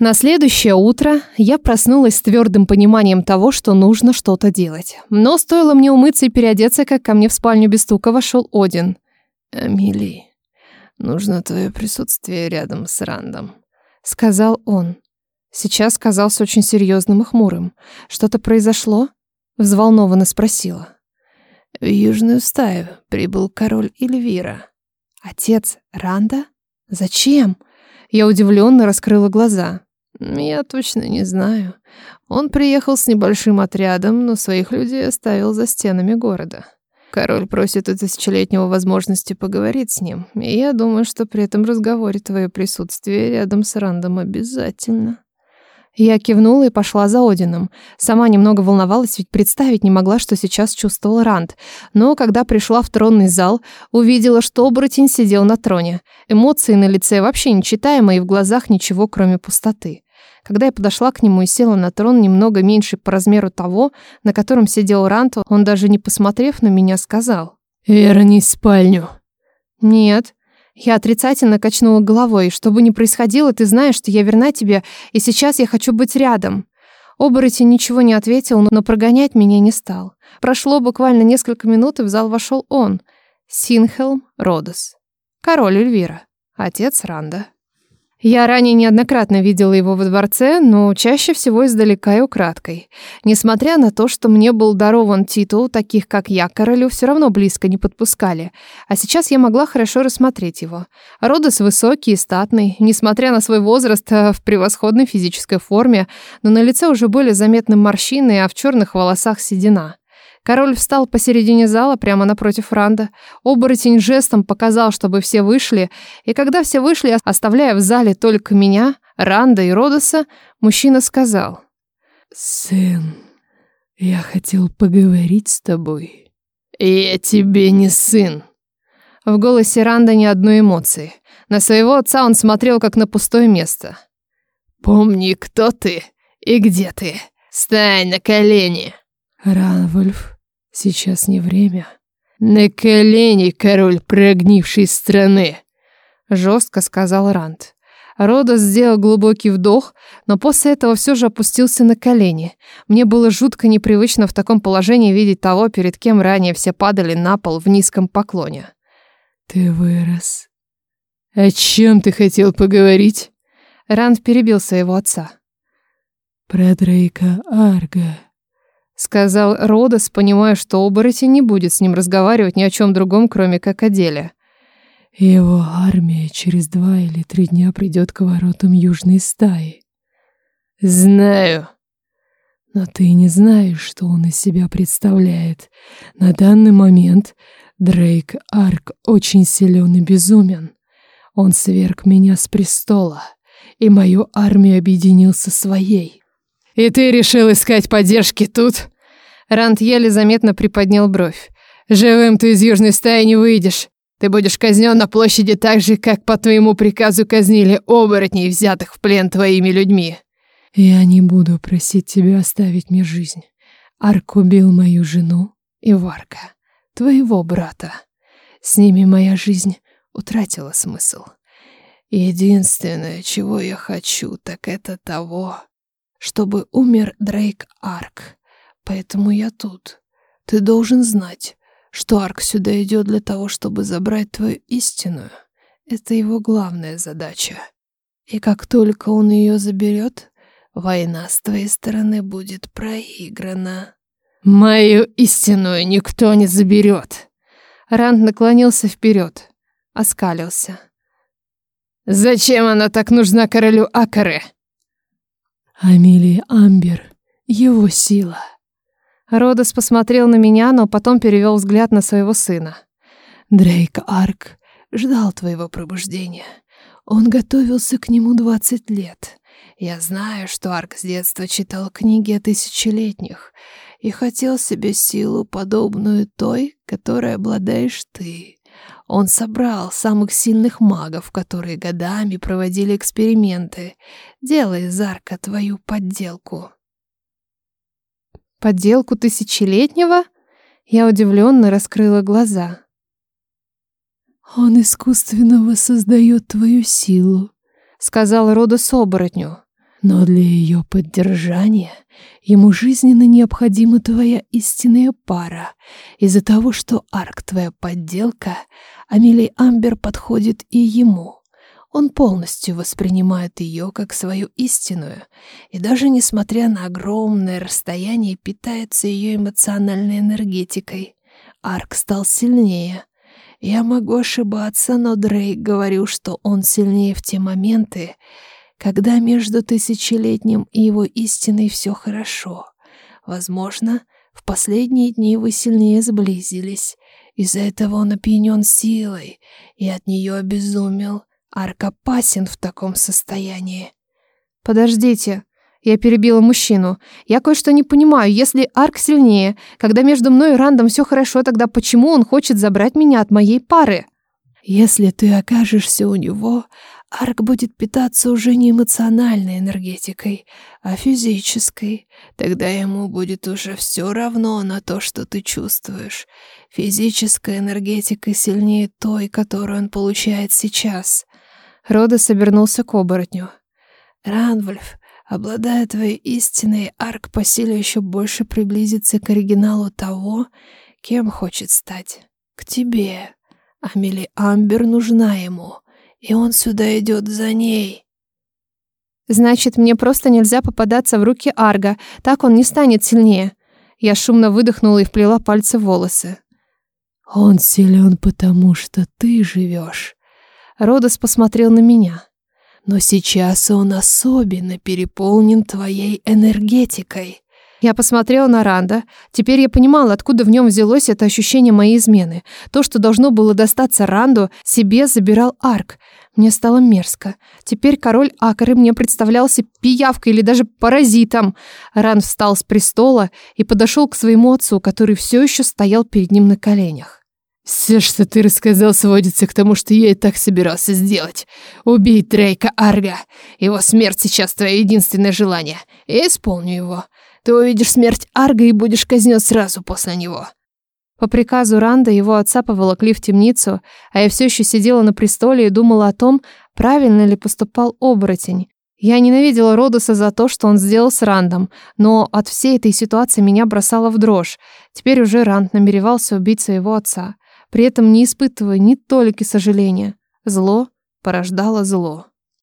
На следующее утро я проснулась с твердым пониманием того, что нужно что-то делать. Но стоило мне умыться и переодеться, как ко мне в спальню без стука вошел Один. «Амели, нужно твое присутствие рядом с Рандом», — сказал он. Сейчас казался очень серьезным и хмурым. «Что-то произошло?» — взволнованно спросила. «В южную стаю прибыл король Эльвира». «Отец Ранда? Зачем?» Я удивленно раскрыла глаза. Я точно не знаю. Он приехал с небольшим отрядом, но своих людей оставил за стенами города. Король просит у тысячелетнего возможности поговорить с ним, и я думаю, что при этом разговоре твое присутствие рядом с Рандом обязательно. Я кивнула и пошла за Одином. Сама немного волновалась, ведь представить не могла, что сейчас чувствовал Ранд. Но когда пришла в тронный зал, увидела, что оборотень сидел на троне. Эмоции на лице вообще нечитаемые, и в глазах ничего, кроме пустоты. Когда я подошла к нему и села на трон, немного меньше по размеру того, на котором сидел Ранд, он даже не посмотрев на меня, сказал. «Вернись в спальню». «Нет», я отрицательно качнула головой. Что бы ни происходило, ты знаешь, что я верна тебе, и сейчас я хочу быть рядом. Оборотень ничего не ответил, но прогонять меня не стал. Прошло буквально несколько минут, и в зал вошел он. Синхелм Родос. Король Эльвира. Отец Ранда. Я ранее неоднократно видела его во дворце, но чаще всего издалека и украдкой. Несмотря на то, что мне был дарован титул, таких как я королю все равно близко не подпускали, а сейчас я могла хорошо рассмотреть его. Родос высокий и статный, несмотря на свой возраст а, в превосходной физической форме, но на лице уже были заметны морщины, а в черных волосах седина. Король встал посередине зала, прямо напротив Ранда. Оборотень жестом показал, чтобы все вышли, и когда все вышли, оставляя в зале только меня, Ранда и Родоса, мужчина сказал. «Сын, я хотел поговорить с тобой». «Я тебе не сын». В голосе Ранда ни одной эмоции. На своего отца он смотрел, как на пустое место. «Помни, кто ты и где ты. Стань на колени». Ранвольф, сейчас не время. На колени, король прогнившей страны, жестко сказал Ранд. Рода сделал глубокий вдох, но после этого все же опустился на колени. Мне было жутко непривычно в таком положении видеть того, перед кем ранее все падали на пол в низком поклоне. «Ты вырос. О чем ты хотел поговорить?» Ранд перебил своего отца. «Про Дрейка Арга». Сказал Родос, понимая, что оборотень не будет с ним разговаривать ни о чем другом, кроме как о деле. «Его армия через два или три дня придет к воротам южной стаи». «Знаю», но ты не знаешь, что он из себя представляет. На данный момент Дрейк Арк очень силен и безумен. Он сверг меня с престола, и мою армию объединил со своей. «И ты решил искать поддержки тут?» Рант еле заметно приподнял бровь. «Живым ты из южной стаи не выйдешь. Ты будешь казнен на площади так же, как по твоему приказу казнили оборотней, взятых в плен твоими людьми». «Я не буду просить тебя оставить мне жизнь. Арк убил мою жену и Варка, твоего брата. С ними моя жизнь утратила смысл. Единственное, чего я хочу, так это того, чтобы умер Дрейк Арк. Поэтому я тут. Ты должен знать, что Арк сюда идет для того, чтобы забрать твою истинную. Это его главная задача. И как только он ее заберет, война с твоей стороны будет проиграна. «Мою истинную никто не заберет!» Ранд наклонился вперед, оскалился. «Зачем она так нужна королю Акары?» Амелия Амбер, его сила. Родос посмотрел на меня, но потом перевел взгляд на своего сына. Дрейк Арк ждал твоего пробуждения. Он готовился к нему 20 лет. Я знаю, что Арк с детства читал книги о тысячелетних и хотел себе силу, подобную той, которой обладаешь ты. Он собрал самых сильных магов, которые годами проводили эксперименты, делая зарка твою подделку. «Подделку тысячелетнего?» Я удивленно раскрыла глаза. «Он искусственно воссоздает твою силу», — сказал Рода с. Но для ее поддержания ему жизненно необходима твоя истинная пара. Из-за того, что Арк твоя подделка, Амелий Амбер подходит и ему. Он полностью воспринимает ее как свою истинную, и даже несмотря на огромное расстояние, питается ее эмоциональной энергетикой. Арк стал сильнее — я могу ошибаться, но Дрейк говорил, что он сильнее в те моменты, когда между тысячелетним и его истиной все хорошо. Возможно, в последние дни вы сильнее сблизились. Из-за этого он опьянен силой и от нее обезумел. Арк опасен в таком состоянии. «Подождите», я перебила мужчину. «Я кое-что не понимаю. Если Арк сильнее, когда между мной и Рандом все хорошо, тогда почему он хочет забрать меня от моей пары?» «Если ты окажешься у него, Арк будет питаться уже не эмоциональной энергетикой, а физической. Тогда ему будет уже все равно на то, что ты чувствуешь. Физическая энергетика сильнее той, которую он получает сейчас. Рода собернулся к оборотню. «Ранвольф, обладая твоей истиной, Арк по силе еще больше приблизится к оригиналу того, кем хочет стать. К тебе. Амели Амбер нужна ему» и он сюда идет за ней. Значит, мне просто нельзя попадаться в руки Арга, так он не станет сильнее. Я шумно выдохнула и вплела пальцы в волосы. Он силен, потому что ты живешь. Родос посмотрел на меня. Но сейчас он особенно переполнен твоей энергетикой. Я посмотрела на Ранда. Теперь я понимала, откуда в нем взялось это ощущение моей измены. То, что должно было достаться Ранду, себе забирал Арк. Мне стало мерзко. Теперь король Акры мне представлялся пиявкой или даже паразитом. Ран встал с престола и подошел к своему отцу, который все еще стоял перед ним на коленях. «Все, что ты рассказал, сводится к тому, что я и так собирался сделать. Убей Трейка Арга. Его смерть сейчас твое единственное желание. Я исполню его. Ты увидишь смерть Арга и будешь казнен сразу после него». По приказу Ранда его отца поволокли в темницу, а я все еще сидела на престоле и думала о том, правильно ли поступал оборотень. Я ненавидела Родуса за то, что он сделал с Рандом, но от всей этой ситуации меня бросало в дрожь. Теперь уже Ранд намеревался убить своего отца, при этом не испытывая ни толики сожаления. Зло порождало зло.